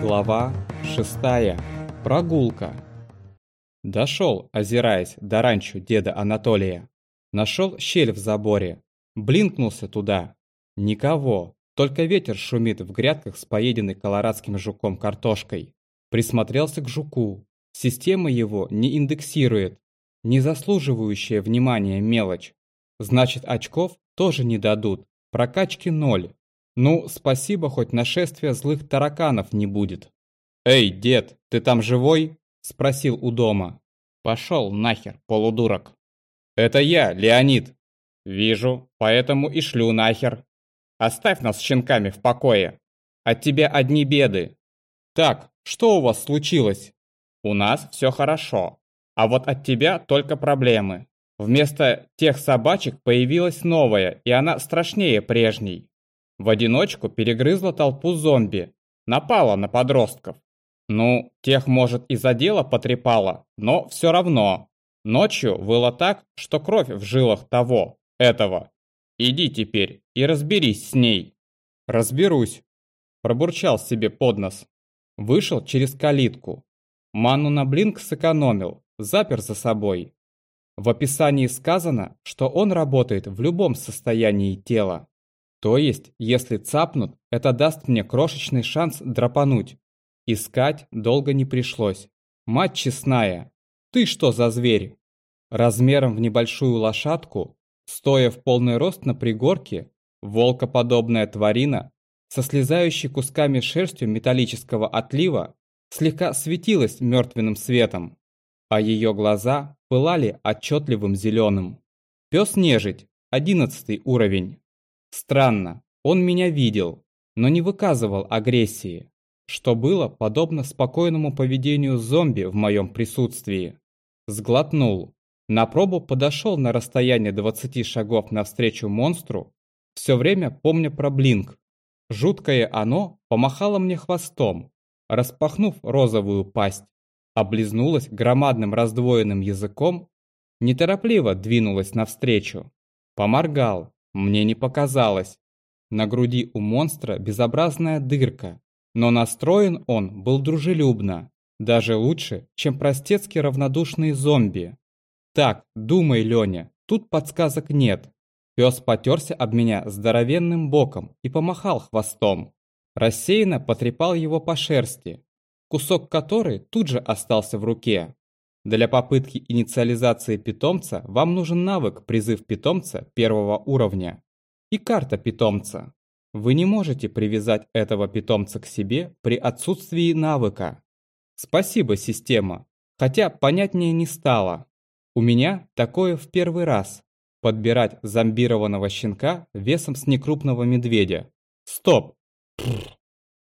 Глава шестая. Прогулка. Дошел, озираясь, до ранчо деда Анатолия. Нашел щель в заборе. Блинкнулся туда. Никого. Только ветер шумит в грядках с поеденной колорадским жуком картошкой. Присмотрелся к жуку. Система его не индексирует. Не заслуживающая внимания мелочь. Значит, очков тоже не дадут. Прокачки ноль. Ну, спасибо, хоть нашествия злых тараканов не будет. «Эй, дед, ты там живой?» – спросил у дома. «Пошел нахер, полудурок». «Это я, Леонид». «Вижу, поэтому и шлю нахер. Оставь нас с щенками в покое. От тебя одни беды». «Так, что у вас случилось?» «У нас все хорошо. А вот от тебя только проблемы. Вместо тех собачек появилась новая, и она страшнее прежней. В одиночку перегрызла толпу зомби. Напала на подростков. Ну, тех, может, и задела потрепала, но все равно. Ночью было так, что кровь в жилах того, этого. Иди теперь и разберись с ней. Разберусь. Пробурчал себе под нос. Вышел через калитку. Ману на блинк сэкономил, запер за собой. В описании сказано, что он работает в любом состоянии тела. То есть, если цапнут, это даст мне крошечный шанс драпануть. Искать долго не пришлось. Мать честная, ты что за зверь? Размером в небольшую лошадку, стоя в полный рост на пригорке, волкоподобная тварина, со слезающей кусками шерстью металлического отлива, слегка светилась мертвенным светом, а ее глаза пылали отчетливым зеленым. Пес-нежить, одиннадцатый уровень. Странно, он меня видел, но не выказывал агрессии, что было подобно спокойному поведению зомби в моем присутствии. Сглотнул. На пробу подошел на расстояние 20 шагов навстречу монстру, все время помня про блинк. Жуткое оно помахало мне хвостом, распахнув розовую пасть, облизнулось громадным раздвоенным языком, неторопливо двинулось навстречу. Поморгал, мне не показалось. На груди у монстра безобразная дырка, но настроен он был дружелюбно, даже лучше, чем простецки равнодушные зомби. Так, думай, Леня, тут подсказок нет. Пес потерся об меня здоровенным боком и помахал хвостом. Рассеянно потрепал его по шерсти, кусок которой тут же остался в руке. Для попытки инициализации питомца вам нужен навык призыв питомца первого уровня и карта питомца. Вы не можете привязать этого питомца к себе при отсутствии навыка. Спасибо, система, хотя понятнее не стало. У меня такое в первый раз. Подбирать зомбированного щенка весом с некрупного медведя. Стоп!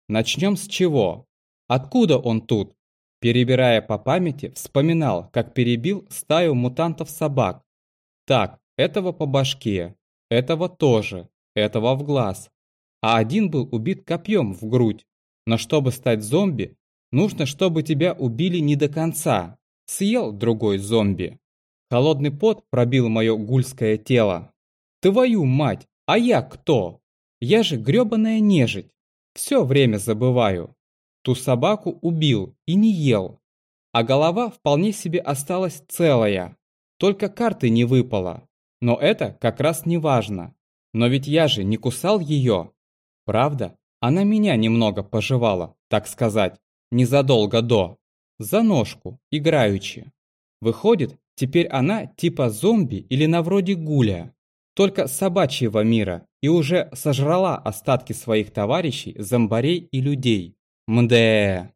Начнем с чего? Откуда он тут? Перебирая по памяти, вспоминал, как перебил стаю мутантов-собак. Так, этого по башке, этого тоже, этого в глаз. А один был убит копьем в грудь. Но чтобы стать зомби, нужно, чтобы тебя убили не до конца. Съел другой зомби. Холодный пот пробил мое гульское тело. Твою мать, а я кто? Я же грёбаная нежить. Все время забываю. Ту собаку убил и не ел. А голова вполне себе осталась целая. Только карты не выпало. Но это как раз не важно. Но ведь я же не кусал ее. Правда, она меня немного пожевала, так сказать, незадолго до. За ножку, играючи. Выходит, теперь она типа зомби или на вроде гуля. Только собачьего мира и уже сожрала остатки своих товарищей, зомбарей и людей. Мдээ.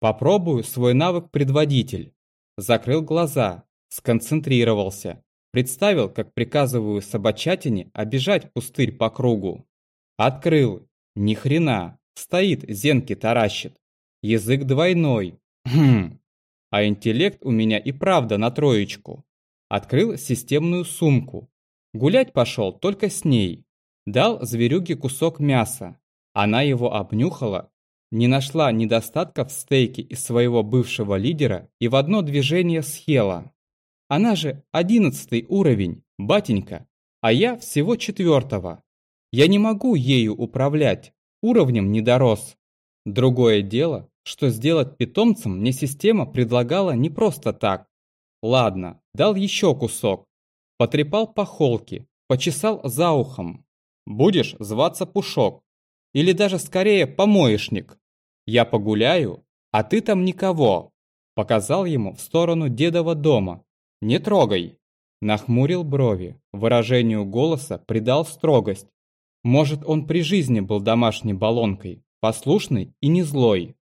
Попробую свой навык предводитель. Закрыл глаза, сконцентрировался. Представил, как приказываю собачатине обижать пустырь по кругу. Открыл. Ни хрена. Стоит, зенки таращит. Язык двойной. Хм. А интеллект у меня и правда на троечку. Открыл системную сумку. Гулять пошел только с ней. Дал зверюге кусок мяса. Она его обнюхала не нашла недостатков в стейке из своего бывшего лидера и в одно движение съела. Она же одиннадцатый уровень, батенька, а я всего четвертого. Я не могу ею управлять, уровнем не дорос. Другое дело, что сделать питомцем мне система предлагала не просто так. Ладно, дал еще кусок. Потрепал по холке, почесал за ухом. Будешь зваться Пушок. Или даже скорее помоечник. Я погуляю, а ты там никого. Показал ему в сторону дедова дома. Не трогай. Нахмурил брови, выражению голоса придал строгость. Может, он при жизни был домашней баллонкой, послушный и не злой.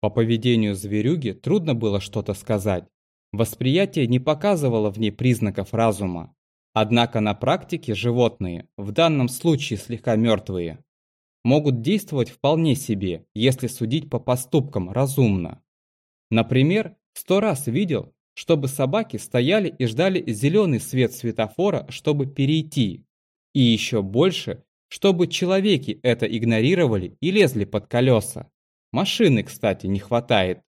По поведению зверюги трудно было что-то сказать. Восприятие не показывало в ней признаков разума. Однако на практике животные, в данном случае слегка мертвые, могут действовать вполне себе, если судить по поступкам разумно. Например, сто раз видел, чтобы собаки стояли и ждали зеленый свет светофора, чтобы перейти. И еще больше, чтобы человеки это игнорировали и лезли под колеса. Машины, кстати, не хватает.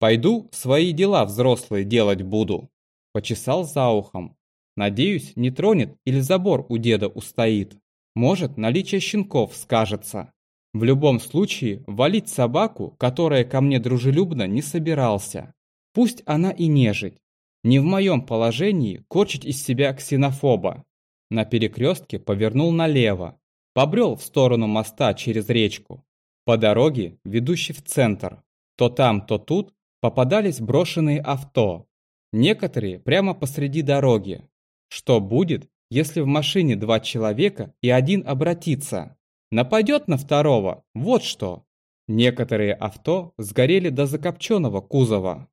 Пойду свои дела взрослые делать буду. Почесал за ухом. Надеюсь, не тронет или забор у деда устоит. Может, наличие щенков скажется. В любом случае, валить собаку, которая ко мне дружелюбно не собирался. Пусть она и нежить. Не в моем положении корчить из себя ксенофоба. На перекрестке повернул налево. Побрел в сторону моста через речку. По дороге, ведущей в центр. То там, то тут попадались брошенные авто. Некоторые прямо посреди дороги. Что будет, если в машине два человека и один обратится? Нападет на второго, вот что. Некоторые авто сгорели до закопченного кузова.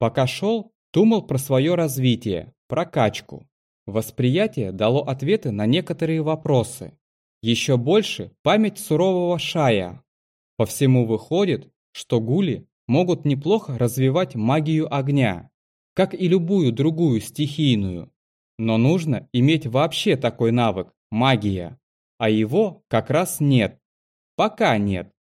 Пока шел, думал про свое развитие, прокачку. Восприятие дало ответы на некоторые вопросы. Еще больше память сурового шая. По всему выходит, что гули могут неплохо развивать магию огня, как и любую другую стихийную. Но нужно иметь вообще такой навык – магия. А его как раз нет. Пока нет.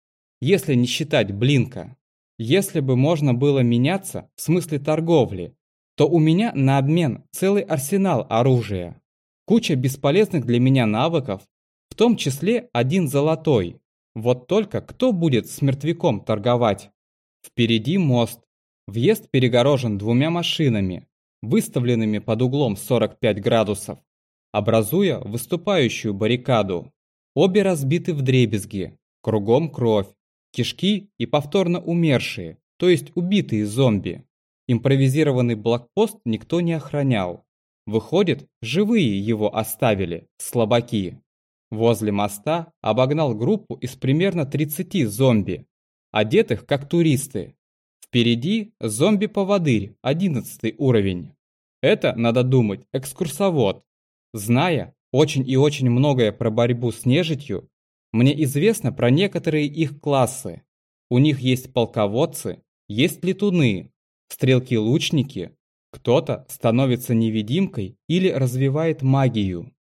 Если не считать Блинка. Если бы можно было меняться в смысле торговли, то у меня на обмен целый арсенал оружия. Куча бесполезных для меня навыков, в том числе один золотой. Вот только кто будет с мертвяком торговать? Впереди мост. Въезд перегорожен двумя машинами, выставленными под углом 45 градусов, образуя выступающую баррикаду. Обе разбиты в дребезги, кругом кровь, кишки и повторно умершие, то есть убитые зомби. Импровизированный блокпост никто не охранял. Выходит, живые его оставили, слабаки. Возле моста обогнал группу из примерно 30 зомби, одетых как туристы. Впереди зомби-поводырь, 11 уровень. Это, надо думать, экскурсовод. Зная очень и очень многое про борьбу с нежитью, мне известно про некоторые их классы. У них есть полководцы, есть летуны, стрелки-лучники, кто-то становится невидимкой или развивает магию.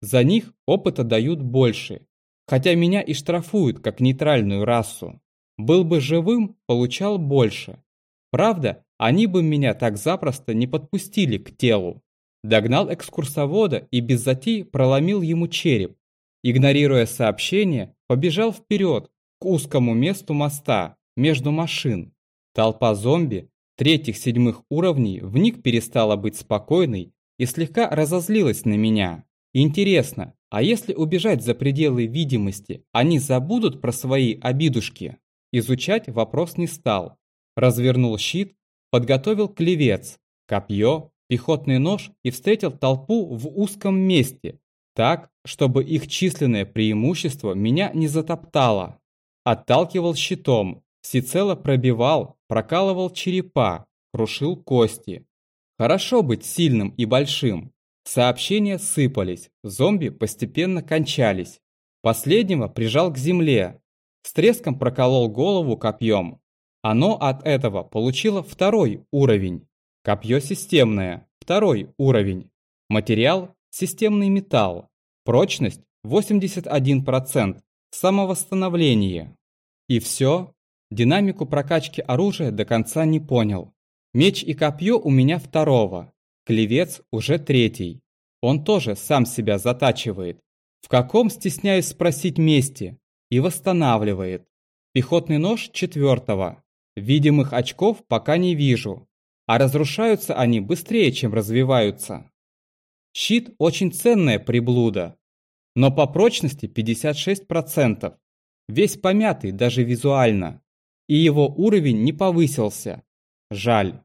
За них опыта дают больше, хотя меня и штрафуют как нейтральную расу. Был бы живым, получал больше. Правда, они бы меня так запросто не подпустили к телу. Догнал экскурсовода и без затей проломил ему череп. Игнорируя сообщение, побежал вперед, к узкому месту моста, между машин. Толпа зомби третьих-седьмых уровней вник перестала быть спокойной и слегка разозлилась на меня. Интересно, а если убежать за пределы видимости, они забудут про свои обидушки? Изучать вопрос не стал. Развернул щит, подготовил клевец, копье, пехотный нож и встретил толпу в узком месте, так, чтобы их численное преимущество меня не затоптало. Отталкивал щитом, всецело пробивал, прокалывал черепа, крушил кости. Хорошо быть сильным и большим. Сообщения сыпались, зомби постепенно кончались. Последнего прижал к земле, с треском проколол голову копьем. Оно от этого получило второй уровень. Копье системное, второй уровень. Материал – системный металл. Прочность – 81%. Самовосстановление. И все. Динамику прокачки оружия до конца не понял. Меч и копье у меня второго. Клевец уже третий. Он тоже сам себя затачивает. В каком, стесняюсь спросить, месте? И восстанавливает. Пехотный нож четвертого. Видимых очков пока не вижу, а разрушаются они быстрее, чем развиваются. Щит очень ценная приблуда, но по прочности 56%. Весь помятый даже визуально, и его уровень не повысился. Жаль.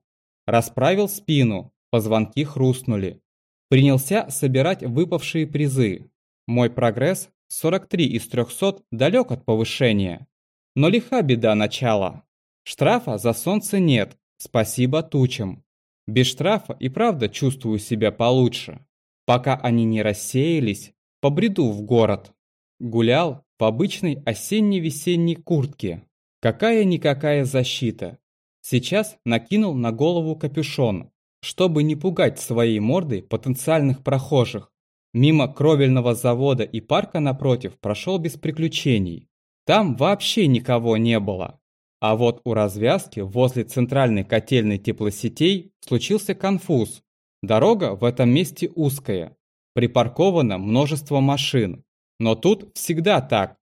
Расправил спину, позвонки хрустнули. Принялся собирать выпавшие призы. Мой прогресс 43 из 300 далек от повышения. Но лиха беда начала. Штрафа за солнце нет, спасибо тучам. Без штрафа и правда чувствую себя получше. Пока они не рассеялись, побреду в город. Гулял в обычной осенне-весенней куртке. Какая-никакая защита. Сейчас накинул на голову капюшон, чтобы не пугать своей мордой потенциальных прохожих. Мимо кровельного завода и парка напротив прошел без приключений. Там вообще никого не было. А вот у развязки возле центральной котельной теплосетей случился конфуз. Дорога в этом месте узкая. Припарковано множество машин. Но тут всегда так.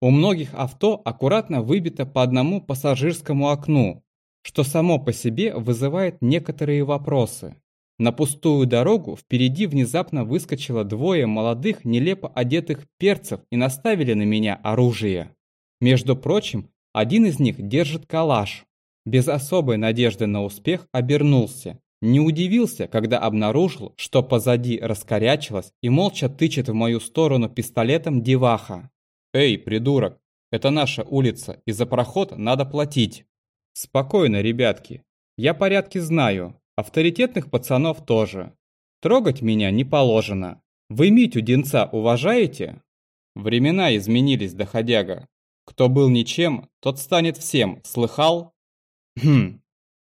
У многих авто аккуратно выбито по одному пассажирскому окну, что само по себе вызывает некоторые вопросы. На пустую дорогу впереди внезапно выскочило двое молодых, нелепо одетых перцев и наставили на меня оружие. Между прочим, один из них держит калаш. Без особой надежды на успех обернулся. Не удивился, когда обнаружил, что позади раскорячилась и молча тычет в мою сторону пистолетом деваха. «Эй, придурок, это наша улица, и за проход надо платить». «Спокойно, ребятки. Я порядки знаю. Авторитетных пацанов тоже. Трогать меня не положено. Вы Митю Динца уважаете?» Времена изменились, доходяга. Кто был ничем, тот станет всем, слыхал? Хм,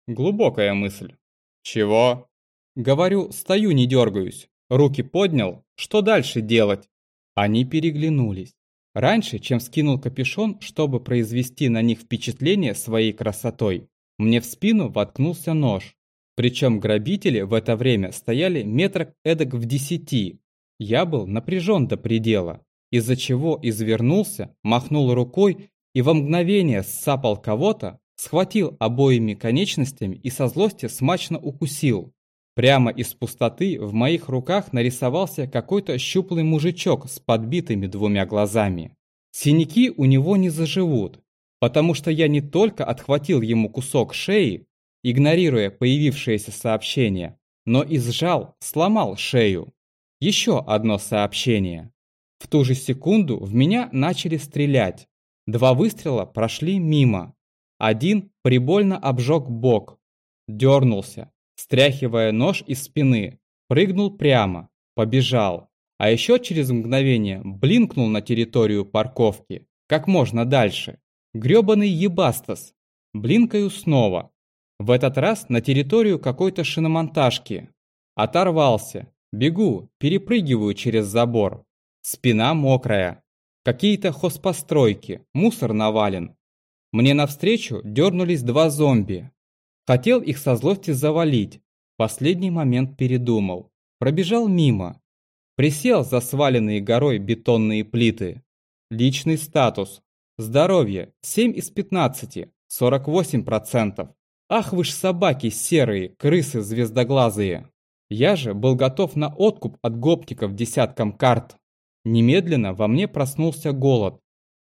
глубокая мысль. Чего? Говорю, стою, не дергаюсь. Руки поднял, что дальше делать? Они переглянулись. Раньше, чем скинул капюшон, чтобы произвести на них впечатление своей красотой, мне в спину воткнулся нож. Причем грабители в это время стояли метрах эдак в десяти. Я был напряжен до предела из-за чего извернулся, махнул рукой и во мгновение сцапал кого-то, схватил обоими конечностями и со злости смачно укусил. Прямо из пустоты в моих руках нарисовался какой-то щуплый мужичок с подбитыми двумя глазами. Синяки у него не заживут, потому что я не только отхватил ему кусок шеи, игнорируя появившееся сообщение, но и сжал, сломал шею. Еще одно сообщение. В ту же секунду в меня начали стрелять. Два выстрела прошли мимо. Один прибольно обжег бок. Дернулся, стряхивая нож из спины. Прыгнул прямо, побежал. А еще через мгновение блинкнул на территорию парковки. Как можно дальше. Грёбаный ебастас. Блинкаю снова. В этот раз на территорию какой-то шиномонтажки. Оторвался. Бегу, перепрыгиваю через забор. Спина мокрая. Какие-то хозпостройки, мусор навален. Мне навстречу дернулись два зомби. Хотел их со злости завалить. Последний момент передумал. Пробежал мимо. Присел за сваленные горой бетонные плиты. Личный статус. Здоровье 7 из 15, 48%. Ах вы ж собаки серые, крысы звездоглазые. Я же был готов на откуп от гопников десяткам карт. Немедленно во мне проснулся голод.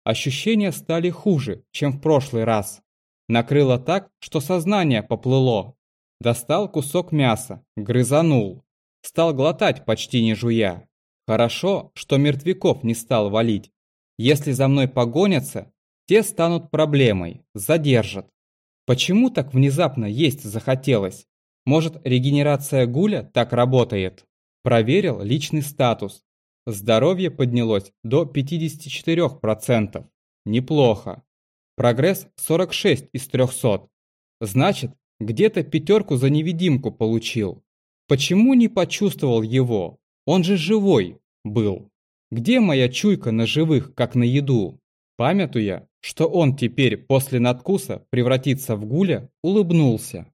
Ощущения стали хуже, чем в прошлый раз. Накрыло так, что сознание поплыло. Достал кусок мяса, грызанул. Стал глотать, почти не жуя. Хорошо, что мертвяков не стал валить. Если за мной погонятся, те станут проблемой, задержат. Почему так внезапно есть захотелось? Может, регенерация гуля так работает? Проверил личный статус. Здоровье поднялось до 54%. Неплохо. Прогресс 46 из 300. Значит, где-то пятерку за невидимку получил. Почему не почувствовал его? Он же живой был. Где моя чуйка на живых, как на еду? Памятуя, что он теперь после надкуса превратится в гуля, улыбнулся.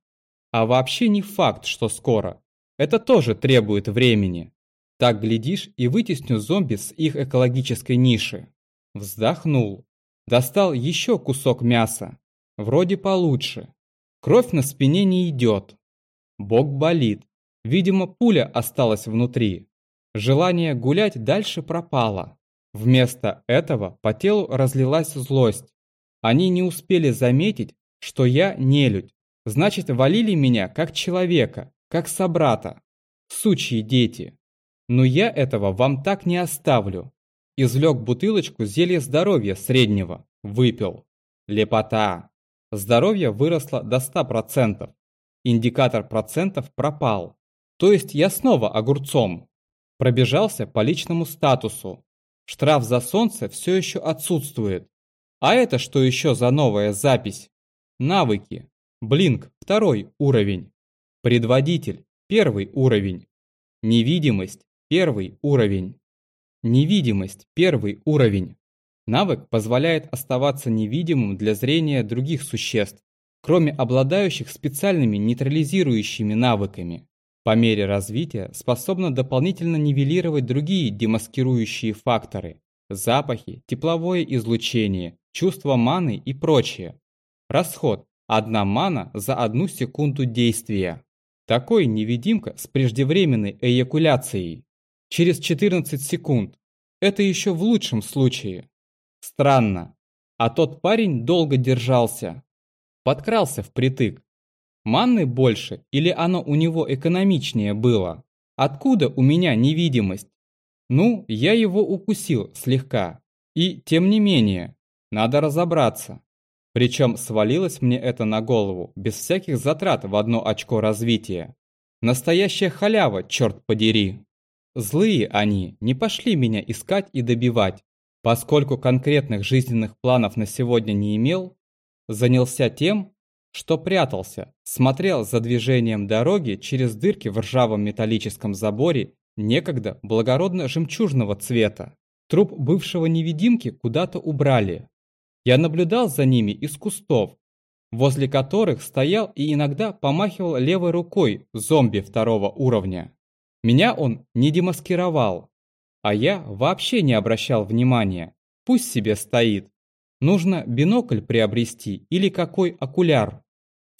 А вообще не факт, что скоро. Это тоже требует времени. Так, глядишь, и вытесню зомби с их экологической ниши. Вздохнул. Достал еще кусок мяса. Вроде получше. Кровь на спине не идет. Бок болит. Видимо, пуля осталась внутри. Желание гулять дальше пропало. Вместо этого по телу разлилась злость. Они не успели заметить, что я нелюдь. Значит, валили меня как человека, как собрата. Сучьи дети. Но я этого вам так не оставлю. Излег бутылочку зелья здоровья среднего. Выпил. Лепота. Здоровье выросло до 100%. Индикатор процентов пропал. То есть я снова огурцом. Пробежался по личному статусу. Штраф за солнце все еще отсутствует. А это что еще за новая запись? Навыки. Блинк – второй уровень. Предводитель – первый уровень. Невидимость – первый уровень. Невидимость – первый уровень. Навык позволяет оставаться невидимым для зрения других существ, кроме обладающих специальными нейтрализирующими навыками. По мере развития способна дополнительно нивелировать другие демаскирующие факторы – запахи, тепловое излучение, чувство маны и прочее. Расход – одна мана за одну секунду действия. Такой невидимка с преждевременной эякуляцией. Через 14 секунд. Это еще в лучшем случае. Странно. А тот парень долго держался. Подкрался впритык. Манны больше или оно у него экономичнее было? Откуда у меня невидимость? Ну, я его укусил слегка. И тем не менее, надо разобраться. Причем свалилось мне это на голову, без всяких затрат в одно очко развития. Настоящая халява, черт подери. Злые они не пошли меня искать и добивать, поскольку конкретных жизненных планов на сегодня не имел, занялся тем, что прятался, смотрел за движением дороги через дырки в ржавом металлическом заборе некогда благородно-жемчужного цвета. Труп бывшего невидимки куда-то убрали. Я наблюдал за ними из кустов, возле которых стоял и иногда помахивал левой рукой зомби второго уровня. Меня он не демаскировал, а я вообще не обращал внимания. Пусть себе стоит. Нужно бинокль приобрести или какой окуляр.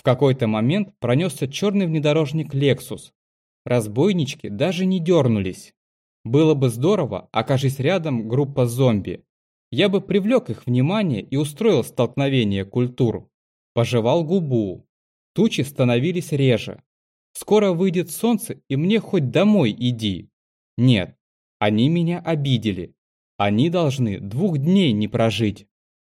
Какой-то момент пронесся черный внедорожник Lexus. Разбойнички даже не дернулись. Было бы здорово, окажись рядом группа зомби. Я бы привлек их внимание и устроил столкновение культур. Пожевал губу. Тучи становились реже. Скоро выйдет солнце, и мне хоть домой иди. Нет, они меня обидели. Они должны двух дней не прожить.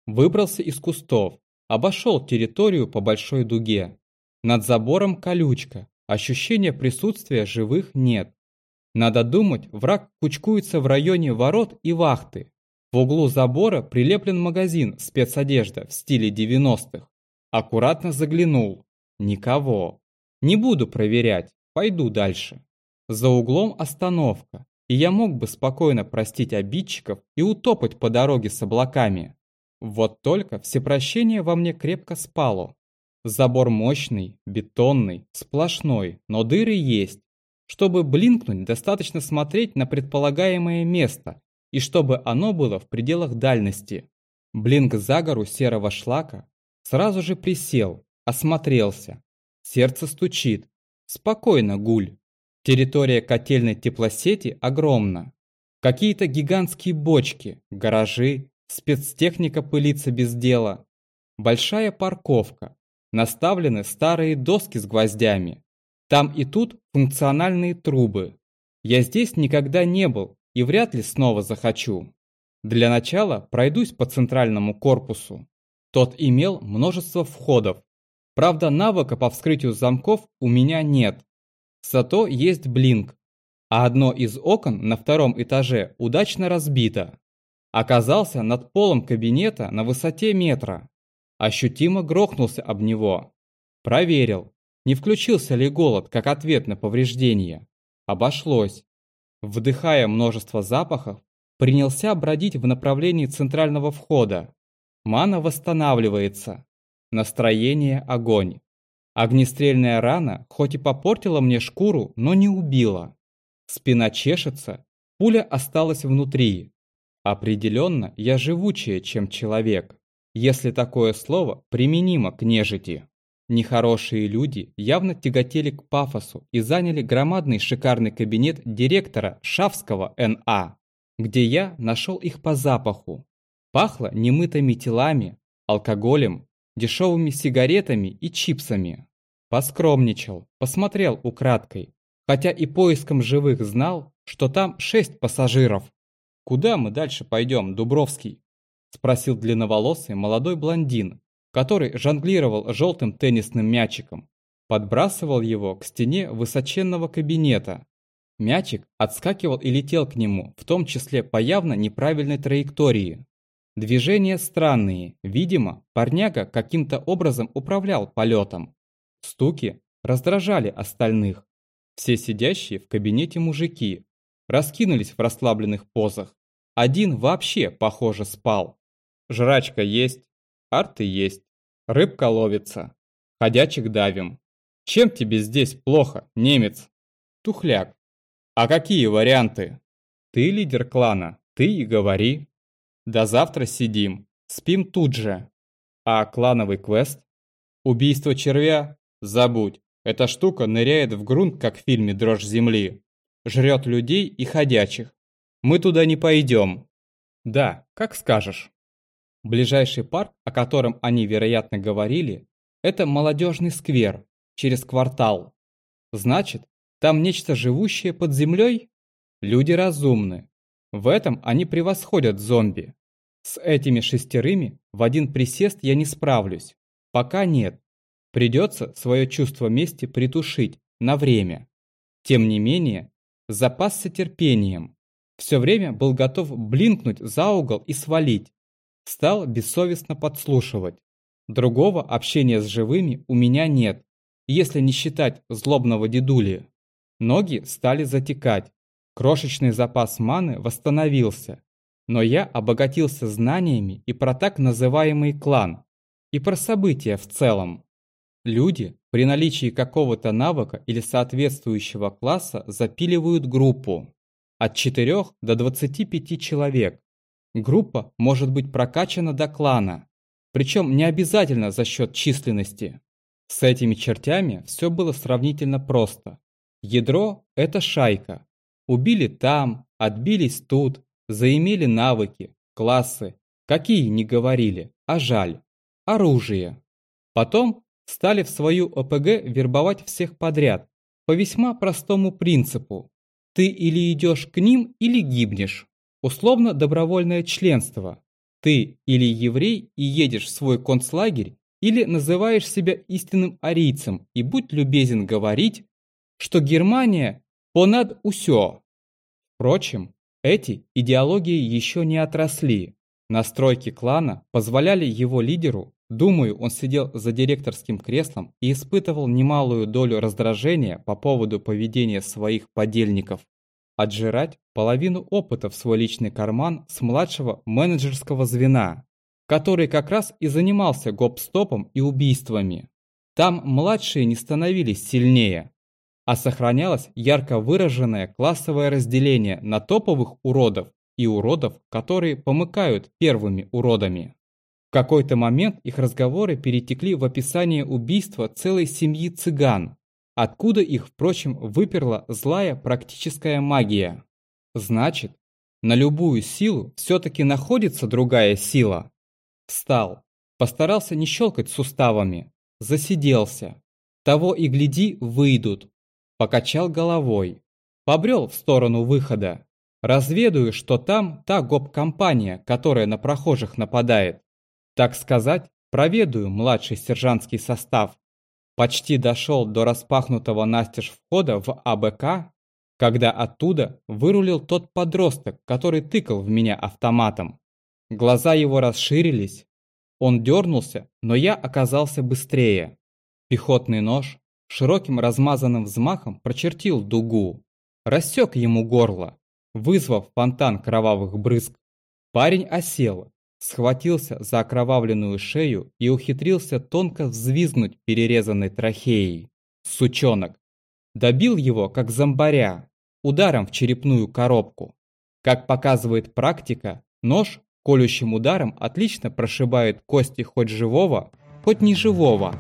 Выбрался из кустов, обошел территорию по большой дуге. Над забором колючка, ощущения присутствия живых нет. Надо думать, враг кучкуется в районе ворот и вахты. В углу забора прилеплен магазин спецодежда в стиле 90-х. Аккуратно заглянул. Никого. Не буду проверять, пойду дальше. За углом остановка, и я мог бы спокойно простить обидчиков и утопать по дороге с облаками. Вот только всепрощение во мне крепко спало. Забор мощный, бетонный, сплошной, но дыры есть. Чтобы блинкнуть, достаточно смотреть на предполагаемое место, и чтобы оно было в пределах дальности. Блинк за гору серого шлака сразу же присел, осмотрелся. Сердце стучит. Спокойно, гуль. Территория котельной теплосети огромна. Какие-то гигантские бочки, гаражи, спецтехника пылится без дела. Большая парковка. Наставлены старые доски с гвоздями. Там и тут функциональные трубы. Я здесь никогда не был и вряд ли снова захочу. Для начала пройдусь по центральному корпусу. Тот имел множество входов. Правда, навыка по вскрытию замков у меня нет. Зато есть блинк, а одно из окон на втором этаже удачно разбито. Оказался над полом кабинета на высоте метра. Ощутимо грохнулся об него. Проверил, не включился ли голод как ответ на повреждение. Обошлось. Вдыхая множество запахов, принялся бродить в направлении центрального входа. Мана восстанавливается. Настроение – огонь. Огнестрельная рана хоть и попортила мне шкуру, но не убила. Спина чешется, пуля осталась внутри. Определенно, я живучее, чем человек. если такое слово применимо к нежити. Нехорошие люди явно тяготели к пафосу и заняли громадный шикарный кабинет директора Шавского НА, где я нашел их по запаху. Пахло немытыми телами, алкоголем, дешевыми сигаретами и чипсами. Поскромничал, посмотрел украдкой, хотя и поиском живых знал, что там шесть пассажиров. «Куда мы дальше пойдем, Дубровский?» – спросил длинноволосый молодой блондин, который жонглировал желтым теннисным мячиком, подбрасывал его к стене высоченного кабинета. Мячик отскакивал и летел к нему, в том числе по явно неправильной траектории. Движения странные, видимо, парняга каким-то образом управлял полетом. Стуки раздражали остальных. Все сидящие в кабинете мужики раскинулись в расслабленных позах. Один вообще, похоже, спал. Жрачка есть, арты есть, рыбка ловится, ходячек давим. Чем тебе здесь плохо, немец? Тухляк. А какие варианты? Ты лидер клана, ты и говори. До завтра сидим, спим тут же. А клановый квест? Убийство червя? Забудь. Эта штука ныряет в грунт, как в фильме «Дрожь земли». Жрет людей и ходячих. Мы туда не пойдем. Да, как скажешь. Ближайший парк, о котором они, вероятно, говорили, это молодежный сквер, через квартал. Значит, там нечто живущее под землей? Люди разумны. В этом они превосходят зомби. С этими шестерыми в один присест я не справлюсь. Пока нет. Придется свое чувство мести притушить на время. Тем не менее, запасся терпением. Все время был готов блинкнуть за угол и свалить, Стал бессовестно подслушивать. Другого общения с живыми у меня нет, если не считать злобного дедули. Ноги стали затекать. Крошечный запас маны восстановился. Но я обогатился знаниями и про так называемый клан, и про события в целом. Люди при наличии какого-то навыка или соответствующего класса запиливают группу от 4 до 25 человек. Группа может быть прокачана до клана, причем не обязательно за счет численности. С этими чертями все было сравнительно просто. Ядро – это шайка. Убили там, отбились тут, заимели навыки, классы, какие не говорили, а жаль. Оружие. Потом стали в свою ОПГ вербовать всех подряд, по весьма простому принципу. Ты или идешь к ним, или гибнешь. Условно-добровольное членство. Ты или еврей и едешь в свой концлагерь, или называешь себя истинным арийцем и будь любезен говорить, что Германия понад усё. Впрочем, эти идеологии еще не отросли. Настройки клана позволяли его лидеру, думаю, он сидел за директорским креслом и испытывал немалую долю раздражения по поводу поведения своих подельников отжирать половину опыта в свой личный карман с младшего менеджерского звена, который как раз и занимался гоп-стопом и убийствами. Там младшие не становились сильнее, а сохранялось ярко выраженное классовое разделение на топовых уродов и уродов, которые помыкают первыми уродами. Какой-то момент их разговоры перетекли в описание убийства целой семьи цыган, откуда их, впрочем, выперла злая практическая магия. Значит, на любую силу все-таки находится другая сила. Встал, постарался не щелкать суставами, засиделся. Того и гляди, выйдут. Покачал головой, побрел в сторону выхода. Разведаю, что там та гоп-компания, которая на прохожих нападает. Так сказать, проведаю младший сержантский состав. Почти дошел до распахнутого настежь входа в АБК, когда оттуда вырулил тот подросток, который тыкал в меня автоматом. Глаза его расширились. Он дернулся, но я оказался быстрее. Пехотный нож широким размазанным взмахом прочертил дугу. Рассек ему горло, вызвав фонтан кровавых брызг. Парень осел, схватился за окровавленную шею и ухитрился тонко взвизгнуть перерезанной трахеей. Сучонок. Добил его, как зомбаря, ударом в черепную коробку. Как показывает практика, нож Колющим ударом отлично прошибают кости хоть живого, хоть неживого.